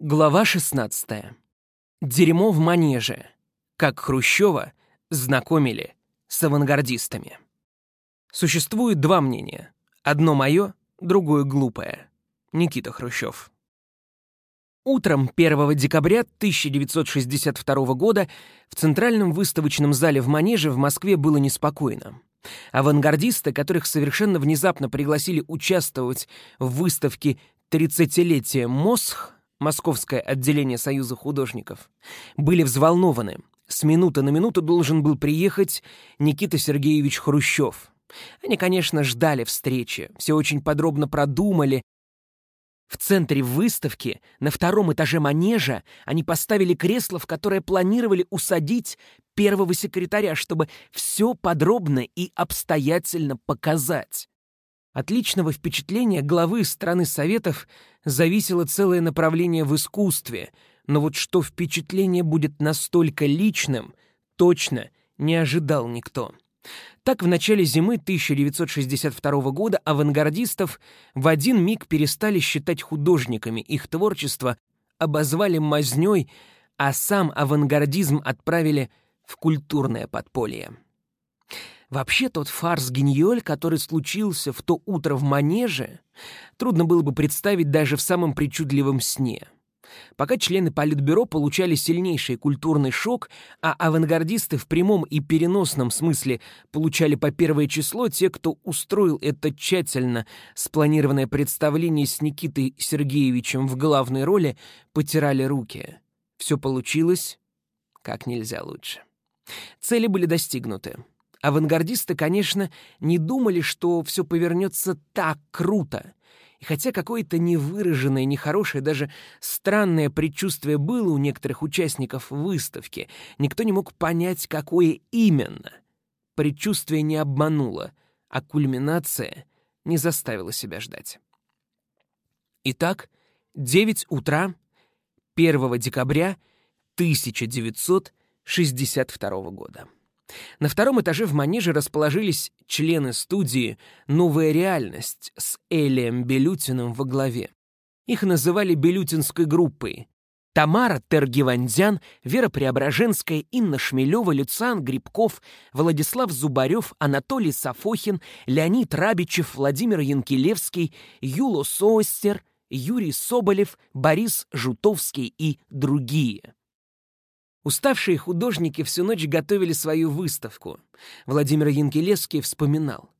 Глава 16. Дерьмо в манеже. Как Хрущева знакомили с авангардистами. Существует два мнения. Одно мое, другое глупое. Никита Хрущев. Утром 1 декабря 1962 года в Центральном выставочном зале в Манеже в Москве было неспокойно. Авангардисты, которых совершенно внезапно пригласили участвовать в выставке «30-летие МОСХ», Московское отделение Союза художников, были взволнованы. С минуты на минуту должен был приехать Никита Сергеевич Хрущев. Они, конечно, ждали встречи, все очень подробно продумали. В центре выставки, на втором этаже манежа, они поставили кресло, в которое планировали усадить первого секретаря, чтобы все подробно и обстоятельно показать. От личного впечатления главы страны Советов зависело целое направление в искусстве, но вот что впечатление будет настолько личным, точно не ожидал никто. Так в начале зимы 1962 года авангардистов в один миг перестали считать художниками, их творчество обозвали мазнёй, а сам авангардизм отправили в культурное подполье. Вообще тот фарс-гиньоль, который случился в то утро в манеже, трудно было бы представить даже в самом причудливом сне. Пока члены Политбюро получали сильнейший культурный шок, а авангардисты в прямом и переносном смысле получали по первое число, те, кто устроил это тщательно спланированное представление с Никитой Сергеевичем в главной роли, потирали руки. Все получилось как нельзя лучше. Цели были достигнуты. Авангардисты, конечно, не думали, что все повернется так круто. И хотя какое-то невыраженное, нехорошее, даже странное предчувствие было у некоторых участников выставки, никто не мог понять, какое именно. Предчувствие не обмануло, а кульминация не заставила себя ждать. Итак, 9 утра 1 декабря 1962 года. На втором этаже в манеже расположились члены студии «Новая реальность» с Элием Белютиным во главе. Их называли Белютинской группой. Тамара Тергивандян, Вера Преображенская, Инна Шмелева, Люциан Грибков, Владислав Зубарев, Анатолий Сафохин, Леонид Рабичев, Владимир Янкелевский, Юло Соостер, Юрий Соболев, Борис Жутовский и другие. Уставшие художники всю ночь готовили свою выставку. Владимир Янкелевский вспоминал.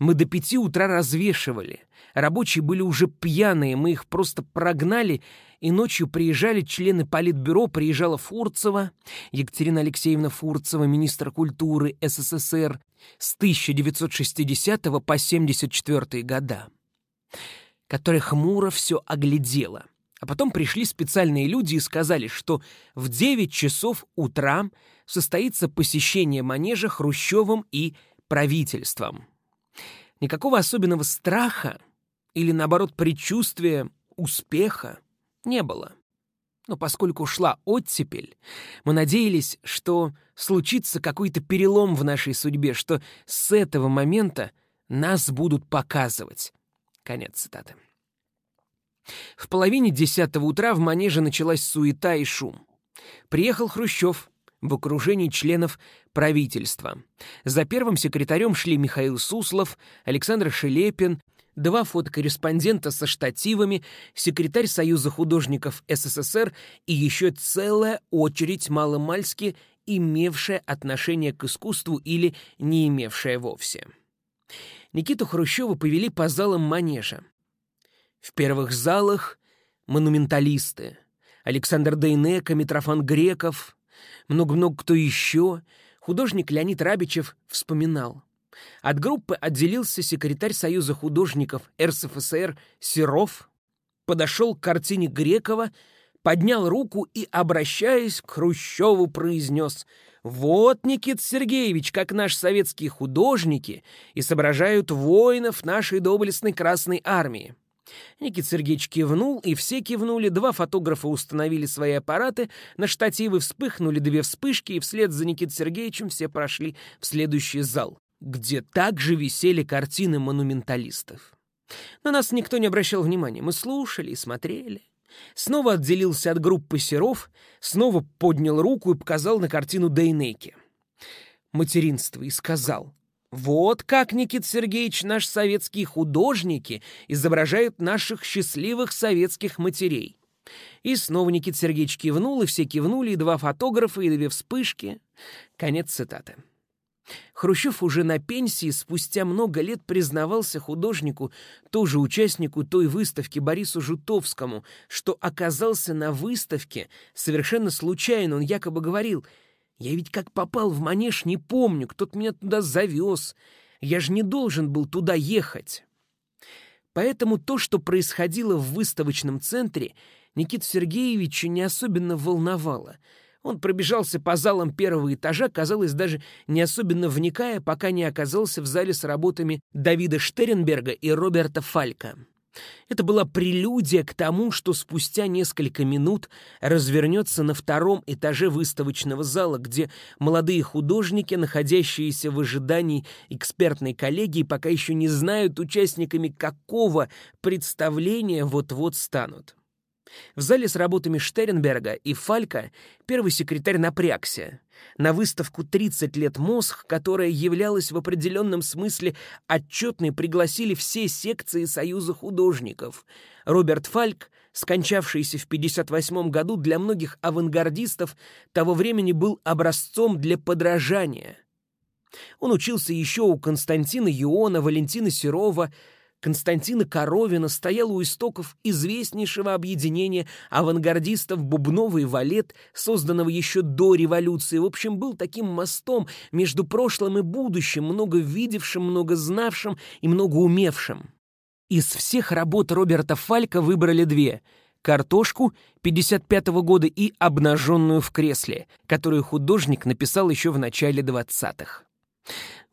Мы до пяти утра развешивали. Рабочие были уже пьяные, мы их просто прогнали, и ночью приезжали члены Политбюро, приезжала Фурцева, Екатерина Алексеевна Фурцева, министр культуры СССР, с 1960 по 74 года, которая хмуро все оглядела — а потом пришли специальные люди и сказали, что в 9 часов утра состоится посещение манежа Хрущевым и правительством. Никакого особенного страха или, наоборот, предчувствия успеха не было. Но поскольку шла оттепель, мы надеялись, что случится какой-то перелом в нашей судьбе, что с этого момента нас будут показывать. Конец цитаты. В половине десятого утра в манеже началась суета и шум. Приехал Хрущев в окружении членов правительства. За первым секретарем шли Михаил Суслов, Александр Шелепин, два фотокорреспондента со штативами, секретарь Союза художников СССР и еще целая очередь маломальски имевшая отношение к искусству или не имевшая вовсе. Никиту Хрущева повели по залам манежа. В первых залах монументалисты. Александр Дейнека, Митрофан Греков, много-много кто еще. Художник Леонид Рабичев вспоминал. От группы отделился секретарь Союза художников РСФСР Серов, подошел к картине Грекова, поднял руку и, обращаясь к Хрущеву, произнес «Вот, Никит Сергеевич, как наши советские художники изображают воинов нашей доблестной Красной Армии». Никит Сергеевич кивнул, и все кивнули. Два фотографа установили свои аппараты, на штативы вспыхнули две вспышки, и вслед за Никитой Сергеевичем все прошли в следующий зал, где также висели картины монументалистов. На нас никто не обращал внимания. Мы слушали и смотрели. снова отделился от группы серов, снова поднял руку и показал на картину Дейнеки. Материнство и сказал, «Вот как, Никит Сергеевич, наши советские художники изображают наших счастливых советских матерей». И снова Никит Сергеевич кивнул, и все кивнули, и два фотографа, и две вспышки. Конец цитаты. Хрущев уже на пенсии спустя много лет признавался художнику, тоже участнику той выставки Борису Жутовскому, что оказался на выставке совершенно случайно. Он якобы говорил, «Я ведь как попал в манеж, не помню, кто-то меня туда завез. Я же не должен был туда ехать». Поэтому то, что происходило в выставочном центре, Никит Сергеевича не особенно волновало — он пробежался по залам первого этажа, казалось, даже не особенно вникая, пока не оказался в зале с работами Давида Штернберга и Роберта Фалька. Это была прелюдия к тому, что спустя несколько минут развернется на втором этаже выставочного зала, где молодые художники, находящиеся в ожидании экспертной коллегии, пока еще не знают участниками какого представления вот-вот станут. В зале с работами Штернберга и Фалька первый секретарь напрягся. На выставку «30 лет мозг», которая являлась в определенном смысле отчетной, пригласили все секции Союза художников. Роберт Фальк, скончавшийся в 1958 году, для многих авангардистов того времени был образцом для подражания. Он учился еще у Константина Юона, Валентина Серова, Константина Коровина стоял у истоков известнейшего объединения авангардистов «Бубновый валет», созданного еще до революции. В общем, был таким мостом между прошлым и будущим, много видевшим, много знавшим и много умевшим. Из всех работ Роберта Фалька выбрали две — «Картошку» 55 -го года и «Обнаженную в кресле», которую художник написал еще в начале 20-х.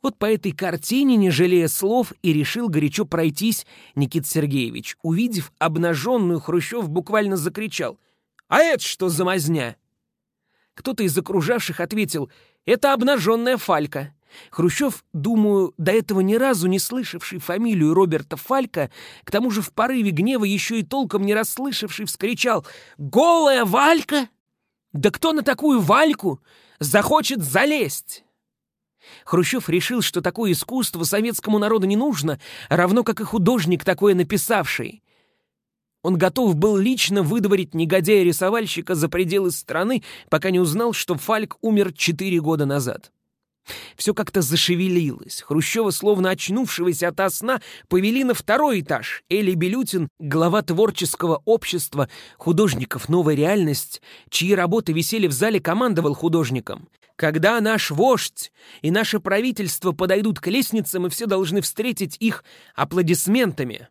Вот по этой картине, не жалея слов, и решил горячо пройтись Никит Сергеевич. Увидев обнаженную, Хрущев буквально закричал. «А это что за мазня?» Кто-то из окружавших ответил. «Это обнаженная Фалька». Хрущев, думаю, до этого ни разу не слышавший фамилию Роберта Фалька, к тому же в порыве гнева еще и толком не расслышавший, вскричал «Голая Валька! Да кто на такую Вальку захочет залезть?» Хрущев решил, что такое искусство советскому народу не нужно, равно как и художник, такое написавший. Он готов был лично выдворить негодяя-рисовальщика за пределы страны, пока не узнал, что Фальк умер четыре года назад. Все как-то зашевелилось. Хрущева, словно очнувшегося ото сна, повели на второй этаж. Эли Белютин, глава творческого общества художников «Новая реальность», чьи работы висели в зале, командовал художником. Когда наш вождь и наше правительство подойдут к лестнице, мы все должны встретить их аплодисментами.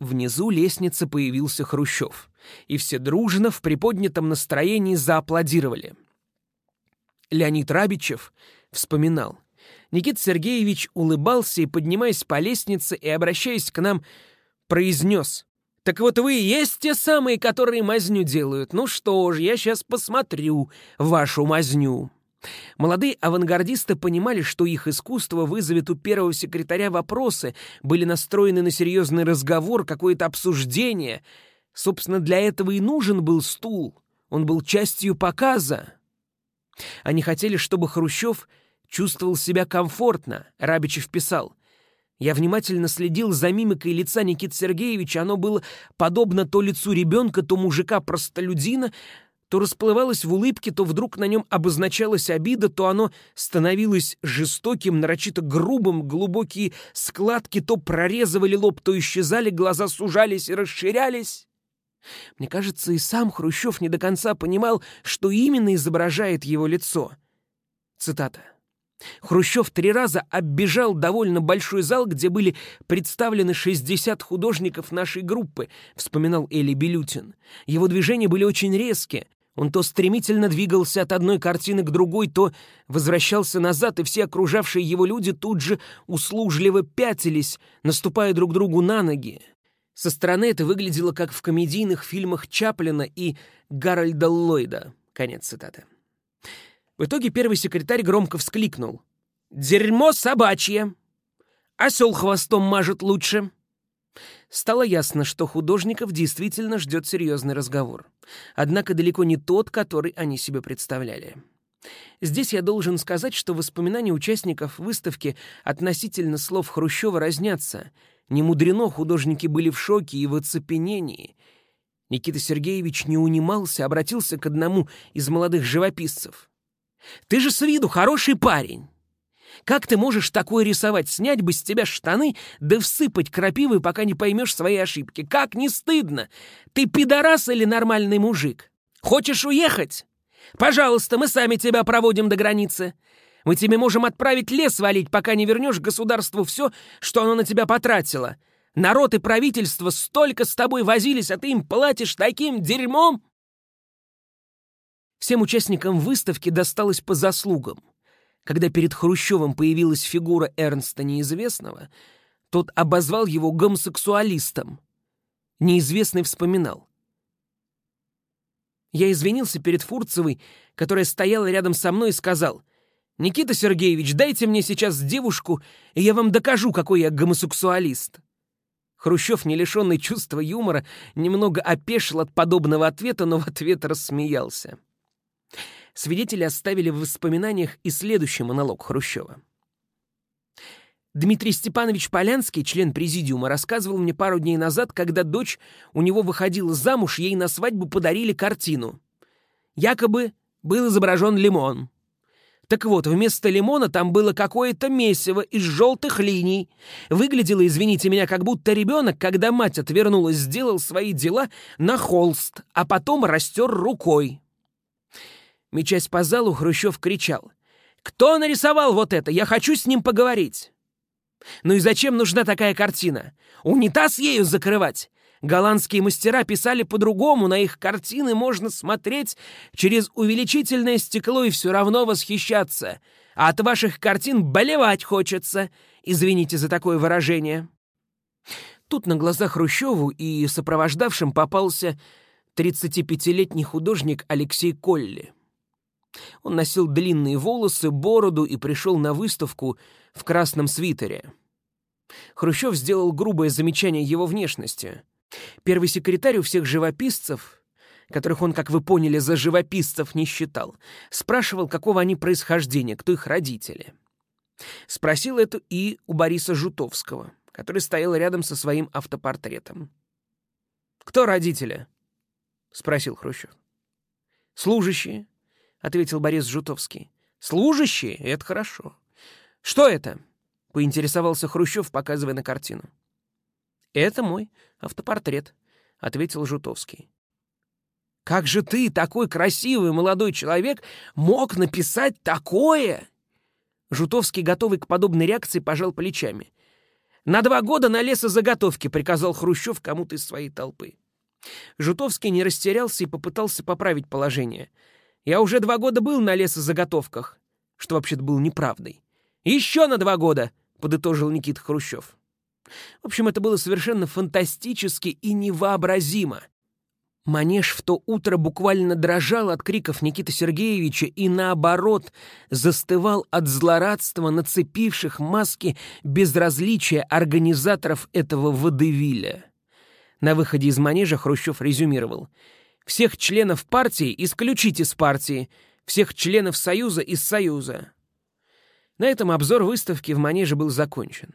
Внизу лестницы появился Хрущев, и все дружно в приподнятом настроении зааплодировали. Леонид Рабичев вспоминал. Никит Сергеевич улыбался и, поднимаясь по лестнице и обращаясь к нам, произнес «Так вот вы и есть те самые, которые мазню делают. Ну что ж, я сейчас посмотрю вашу мазню». Молодые авангардисты понимали, что их искусство вызовет у первого секретаря вопросы, были настроены на серьезный разговор, какое-то обсуждение. Собственно, для этого и нужен был стул. Он был частью показа. Они хотели, чтобы Хрущев чувствовал себя комфортно, Рабичев писал. Я внимательно следил за мимикой лица Никиты Сергеевича. Оно было подобно то лицу ребенка, то мужика-простолюдина, то расплывалось в улыбке, то вдруг на нем обозначалась обида, то оно становилось жестоким, нарочито грубым, глубокие складки то прорезывали лоб, то исчезали, глаза сужались и расширялись. Мне кажется, и сам Хрущев не до конца понимал, что именно изображает его лицо. Цитата. Хрущев три раза оббежал довольно большой зал, где были представлены 60 художников нашей группы, вспоминал Эли Белютин. Его движения были очень резкие. Он то стремительно двигался от одной картины к другой, то возвращался назад, и все окружавшие его люди тут же услужливо пятились, наступая друг другу на ноги. Со стороны это выглядело как в комедийных фильмах Чаплина и Гарольда Ллойда. Конец цитаты. В итоге первый секретарь громко вскликнул. «Дерьмо собачье! Осел хвостом мажет лучше!» Стало ясно, что художников действительно ждет серьезный разговор. Однако далеко не тот, который они себе представляли. Здесь я должен сказать, что воспоминания участников выставки относительно слов Хрущева разнятся. Не мудрено, художники были в шоке и в оцепенении. Никита Сергеевич не унимался, обратился к одному из молодых живописцев. «Ты же с виду хороший парень!» Как ты можешь такое рисовать? Снять бы с тебя штаны, да всыпать крапивы, пока не поймешь свои ошибки. Как не стыдно? Ты пидорас или нормальный мужик? Хочешь уехать? Пожалуйста, мы сами тебя проводим до границы. Мы тебе можем отправить лес валить, пока не вернешь государству все, что оно на тебя потратило. Народ и правительство столько с тобой возились, а ты им платишь таким дерьмом?» Всем участникам выставки досталось по заслугам. Когда перед Хрущевым появилась фигура Эрнста Неизвестного, тот обозвал его гомосексуалистом. Неизвестный вспоминал. Я извинился перед Фурцевой, которая стояла рядом со мной, и сказал, «Никита Сергеевич, дайте мне сейчас девушку, и я вам докажу, какой я гомосексуалист». Хрущев, не лишенный чувства юмора, немного опешил от подобного ответа, но в ответ рассмеялся свидетели оставили в воспоминаниях и следующий монолог Хрущева. Дмитрий Степанович Полянский, член президиума, рассказывал мне пару дней назад, когда дочь у него выходила замуж, ей на свадьбу подарили картину. Якобы был изображен лимон. Так вот, вместо лимона там было какое-то месиво из желтых линий. Выглядело, извините меня, как будто ребенок, когда мать отвернулась, сделал свои дела на холст, а потом растер рукой. Мечась по залу, Хрущев кричал. «Кто нарисовал вот это? Я хочу с ним поговорить!» «Ну и зачем нужна такая картина? Унитаз ею закрывать?» Голландские мастера писали по-другому, на их картины можно смотреть через увеличительное стекло и все равно восхищаться. А от ваших картин болевать хочется. Извините за такое выражение. Тут на глазах Хрущеву и сопровождавшим попался 35-летний художник Алексей Колли. Он носил длинные волосы, бороду и пришел на выставку в красном свитере. Хрущев сделал грубое замечание его внешности. Первый секретарь у всех живописцев, которых он, как вы поняли, за живописцев не считал, спрашивал, какого они происхождения, кто их родители. Спросил это и у Бориса Жутовского, который стоял рядом со своим автопортретом. «Кто родители?» — спросил Хрущев. «Служащие», — ответил Борис Жутовский. «Служащие? Это хорошо. Что это?» — поинтересовался Хрущев, показывая на картину. «Это мой автопортрет», — ответил Жутовский. «Как же ты, такой красивый молодой человек, мог написать такое?» Жутовский, готовый к подобной реакции, пожал плечами. «На два года на лесозаготовки», — приказал Хрущев кому-то из своей толпы. Жутовский не растерялся и попытался поправить положение — я уже два года был на лесозаготовках, что вообще-то было неправдой. Еще на два года, подытожил Никита Хрущев. В общем, это было совершенно фантастически и невообразимо. Манеж в то утро буквально дрожал от криков Никиты Сергеевича и, наоборот, застывал от злорадства нацепивших маски безразличия организаторов этого водевиля. На выходе из манежа Хрущев резюмировал — всех членов партии исключить из партии, всех членов Союза из Союза. На этом обзор выставки в Манеже был закончен.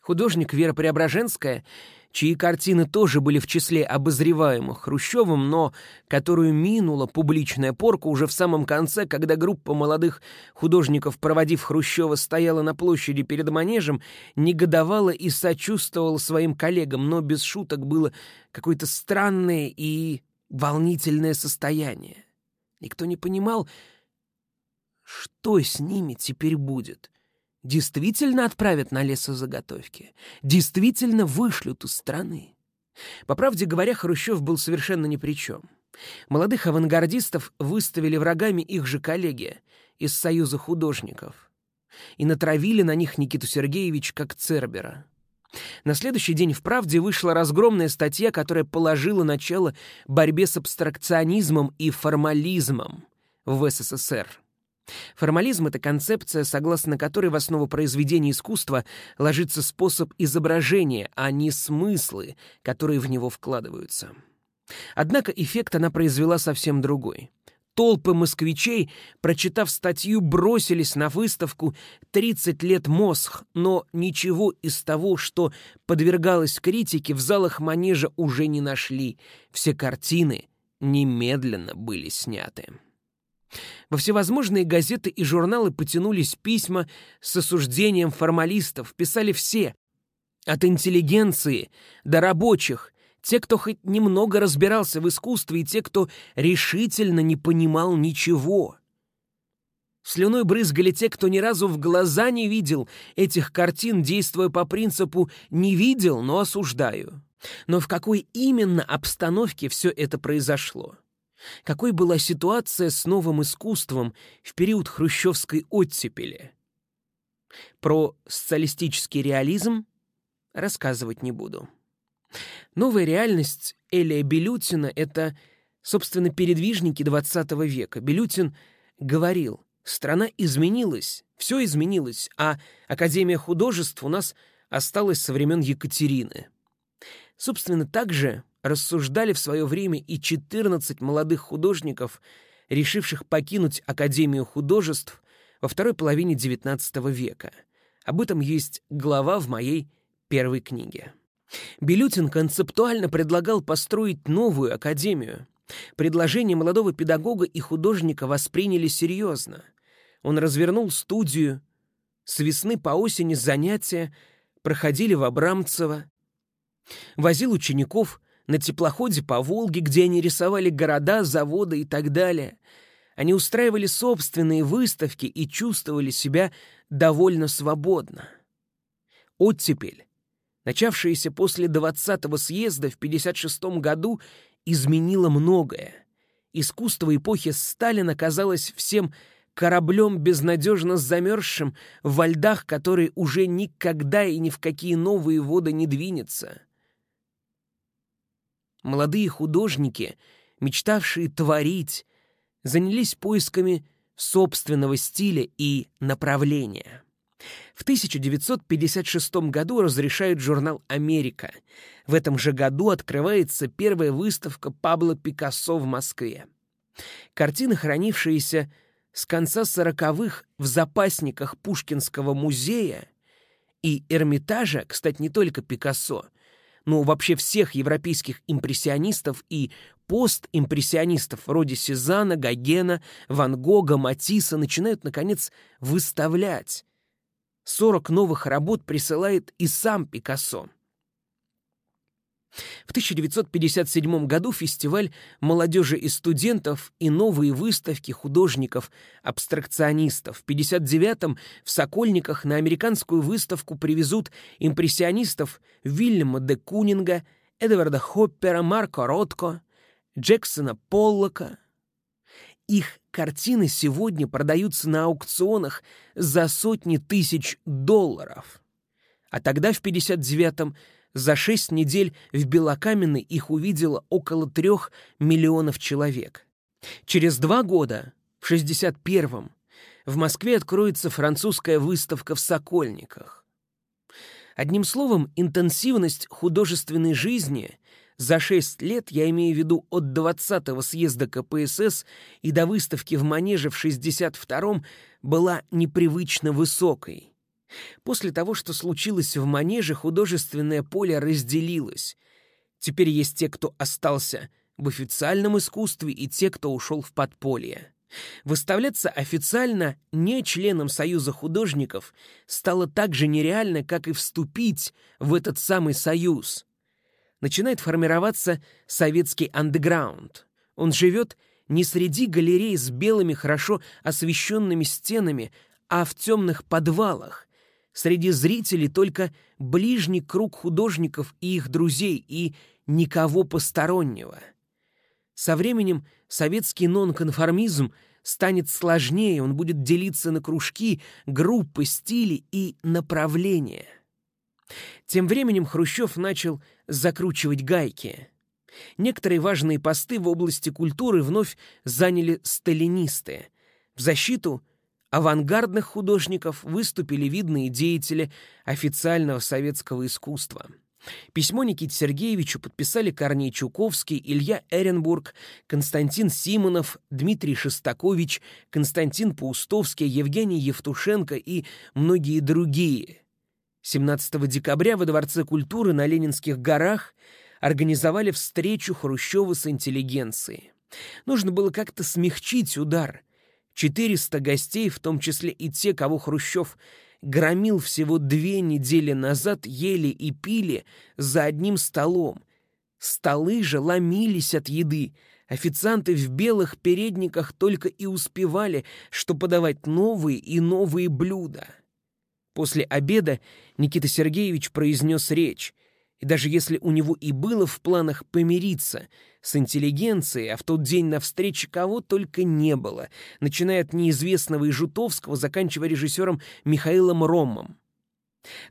Художник Вера Преображенская, чьи картины тоже были в числе обозреваемых Хрущевым, но которую минула публичная порка уже в самом конце, когда группа молодых художников, проводив Хрущева, стояла на площади перед Манежем, негодовала и сочувствовала своим коллегам, но без шуток было какое-то странное и волнительное состояние. Никто не понимал, что с ними теперь будет. Действительно отправят на лесозаготовки? Действительно вышлют из страны? По правде говоря, Хрущев был совершенно ни при чем. Молодых авангардистов выставили врагами их же коллеги из Союза художников и натравили на них Никиту Сергеевич как Цербера. На следующий день в «Правде» вышла разгромная статья, которая положила начало борьбе с абстракционизмом и формализмом в СССР. Формализм — это концепция, согласно которой в основу произведения искусства ложится способ изображения, а не смыслы, которые в него вкладываются. Однако эффект она произвела совсем другой. Толпы москвичей, прочитав статью, бросились на выставку «30 лет Мосх», но ничего из того, что подвергалось критике, в залах манежа уже не нашли. Все картины немедленно были сняты. Во всевозможные газеты и журналы потянулись письма с осуждением формалистов, писали все, от интеллигенции до рабочих, те, кто хоть немного разбирался в искусстве, и те, кто решительно не понимал ничего. Слюной брызгали те, кто ни разу в глаза не видел этих картин, действуя по принципу «не видел, но осуждаю». Но в какой именно обстановке все это произошло? Какой была ситуация с новым искусством в период хрущевской оттепели? Про социалистический реализм рассказывать не буду. Новая реальность Элия Белютина — это, собственно, передвижники XX века. Белютин говорил, страна изменилась, все изменилось, а Академия художеств у нас осталась со времен Екатерины. Собственно, так же рассуждали в свое время и 14 молодых художников, решивших покинуть Академию художеств во второй половине XIX века. Об этом есть глава в моей первой книге. Белютин концептуально предлагал построить новую академию. Предложение молодого педагога и художника восприняли серьезно. Он развернул студию. С весны по осени занятия проходили в Абрамцево. Возил учеников на теплоходе по Волге, где они рисовали города, заводы и так далее. Они устраивали собственные выставки и чувствовали себя довольно свободно. Оттепель, начавшаяся после 20-го съезда в 56 году, изменила многое. Искусство эпохи Сталина казалось всем кораблем безнадежно замерзшим во льдах, который уже никогда и ни в какие новые воды не двинется. Молодые художники, мечтавшие творить, занялись поисками собственного стиля и направления. В 1956 году разрешают журнал «Америка». В этом же году открывается первая выставка Пабло Пикассо в Москве. Картины, хранившиеся с конца сороковых в запасниках Пушкинского музея и Эрмитажа, кстати, не только Пикассо, но вообще всех европейских импрессионистов и постимпрессионистов вроде Сезана, Гогена, Ван Гога, Матисса начинают, наконец, выставлять. 40 новых работ присылает и сам Пикассо. В 1957 году фестиваль молодежи и студентов и новые выставки художников-абстракционистов. В 1959 в Сокольниках на американскую выставку привезут импрессионистов Вильяма де Кунинга, Эдварда Хоппера, Марко Ротко, Джексона Поллока. Их картины сегодня продаются на аукционах за сотни тысяч долларов. А тогда, в 59-м, за шесть недель в Белокаменной их увидело около трех миллионов человек. Через два года, в 61-м, в Москве откроется французская выставка в Сокольниках. Одним словом, интенсивность художественной жизни за шесть лет, я имею в виду от 20-го съезда КПСС и до выставки в Манеже в 62-м, была непривычно высокой. После того, что случилось в манеже, художественное поле разделилось. Теперь есть те, кто остался в официальном искусстве, и те, кто ушел в подполье. Выставляться официально не членом Союза художников стало так же нереально, как и вступить в этот самый союз. Начинает формироваться советский андеграунд. Он живет не среди галерей с белыми, хорошо освещенными стенами, а в темных подвалах, Среди зрителей только ближний круг художников и их друзей, и никого постороннего. Со временем советский нонконформизм станет сложнее, он будет делиться на кружки, группы, стили и направления. Тем временем Хрущев начал закручивать гайки. Некоторые важные посты в области культуры вновь заняли сталинисты в защиту авангардных художников выступили видные деятели официального советского искусства. Письмо Никите Сергеевичу подписали Корней Чуковский, Илья Эренбург, Константин Симонов, Дмитрий Шестакович, Константин Паустовский, Евгений Евтушенко и многие другие. 17 декабря во Дворце культуры на Ленинских горах организовали встречу Хрущева с интеллигенцией. Нужно было как-то смягчить удар — 400 гостей, в том числе и те, кого Хрущев громил всего две недели назад, ели и пили за одним столом. Столы же ломились от еды. Официанты в белых передниках только и успевали, что подавать новые и новые блюда. После обеда Никита Сергеевич произнес речь, и даже если у него и было в планах помириться с интеллигенцией, а в тот день на встрече кого только не было, начиная от неизвестного и Жутовского, заканчивая режиссером Михаилом Ромом,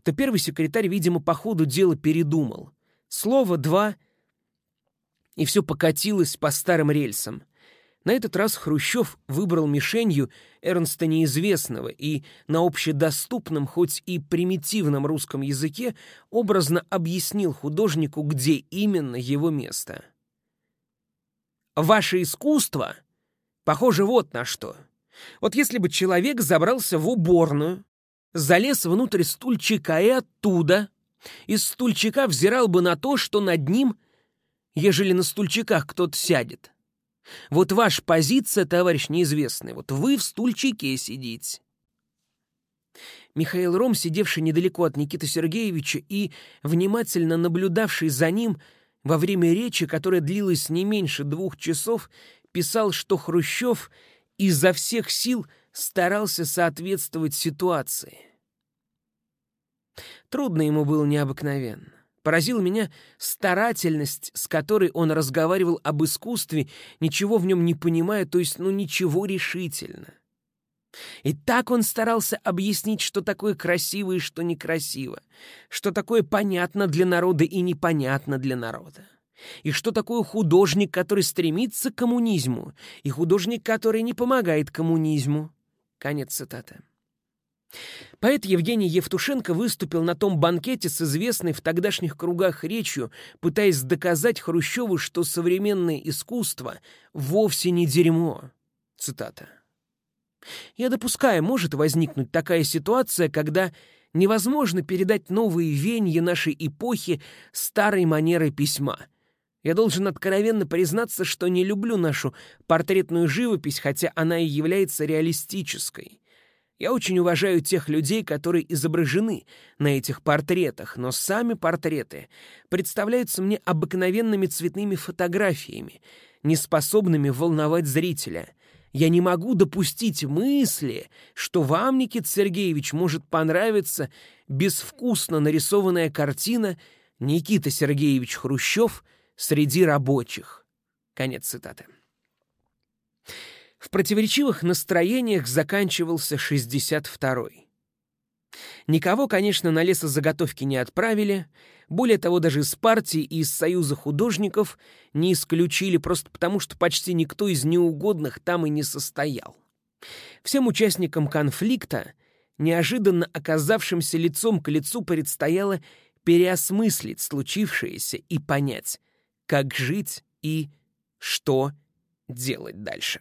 то первый секретарь, видимо, по ходу дела передумал. Слово «два» — и все покатилось по старым рельсам. На этот раз Хрущев выбрал мишенью Эрнста Неизвестного и на общедоступном, хоть и примитивном русском языке образно объяснил художнику, где именно его место. «Ваше искусство похоже вот на что. Вот если бы человек забрался в уборную, залез внутрь стульчика и оттуда, из стульчика взирал бы на то, что над ним, ежели на стульчиках кто-то сядет, вот ваша позиция, товарищ неизвестный, вот вы в стульчике сидите. Михаил Ром, сидевший недалеко от Никиты Сергеевича и внимательно наблюдавший за ним во время речи, которая длилась не меньше двух часов, писал, что Хрущев изо всех сил старался соответствовать ситуации. Трудно ему было необыкновенно. Поразила меня старательность, с которой он разговаривал об искусстве, ничего в нем не понимая, то есть, ну, ничего решительно. И так он старался объяснить, что такое красиво и что некрасиво, что такое понятно для народа и непонятно для народа, и что такое художник, который стремится к коммунизму, и художник, который не помогает коммунизму. Конец цитаты. Поэт Евгений Евтушенко выступил на том банкете с известной в тогдашних кругах речью, пытаясь доказать Хрущеву, что современное искусство вовсе не дерьмо. Цитата. «Я допускаю, может возникнуть такая ситуация, когда невозможно передать новые венья нашей эпохи старой манерой письма. Я должен откровенно признаться, что не люблю нашу портретную живопись, хотя она и является реалистической. Я очень уважаю тех людей, которые изображены на этих портретах, но сами портреты представляются мне обыкновенными цветными фотографиями, неспособными волновать зрителя. Я не могу допустить мысли, что вам, Никит Сергеевич, может понравиться безвкусно нарисованная картина Никита Сергеевич Хрущев среди рабочих. Конец цитаты. В противоречивых настроениях заканчивался 62-й. Никого, конечно, на лесозаготовки не отправили, более того, даже из партии и из Союза художников не исключили, просто потому что почти никто из неугодных там и не состоял. Всем участникам конфликта, неожиданно оказавшимся лицом к лицу, предстояло переосмыслить случившееся и понять, как жить и что делать дальше.